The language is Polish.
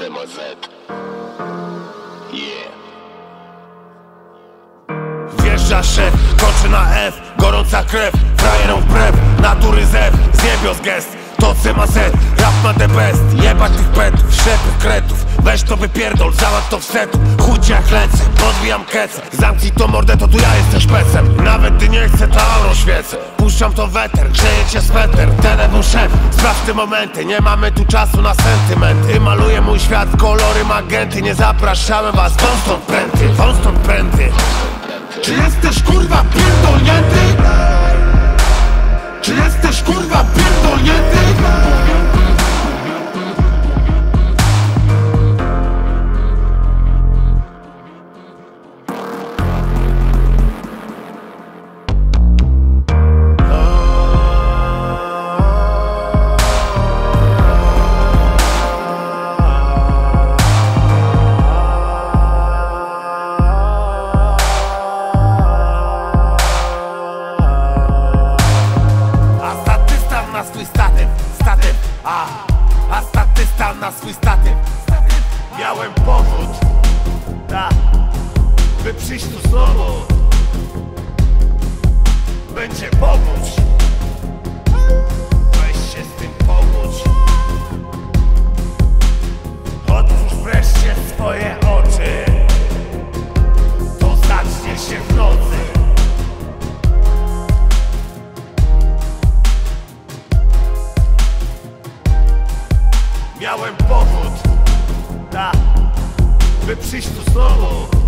CMZ Yeah. Wjeżdża szef, kończy na F Gorąca krew, frajerom wbrew Natury zew, z niebios gest To CMZ, rap ma the best Jebać tych petów, ślepych kretów Weź to wypierdol, załatw to w setu Chuć jak lecę, podbijam kecę Zamknij to mordę, to tu ja jestem szpecem. Nawet gdy nie chcę, to aurą świecę. Puszczam to weter, grzeje cię sweter. Telefon szef, sprawdź te momenty. Nie mamy tu czasu na sentymenty. Maluję mój świat kolory magenty. Nie zapraszamy was, wąs stąd pręty swój statyw. Miałem powód, Miałem powód, da, by przyjść tu znowu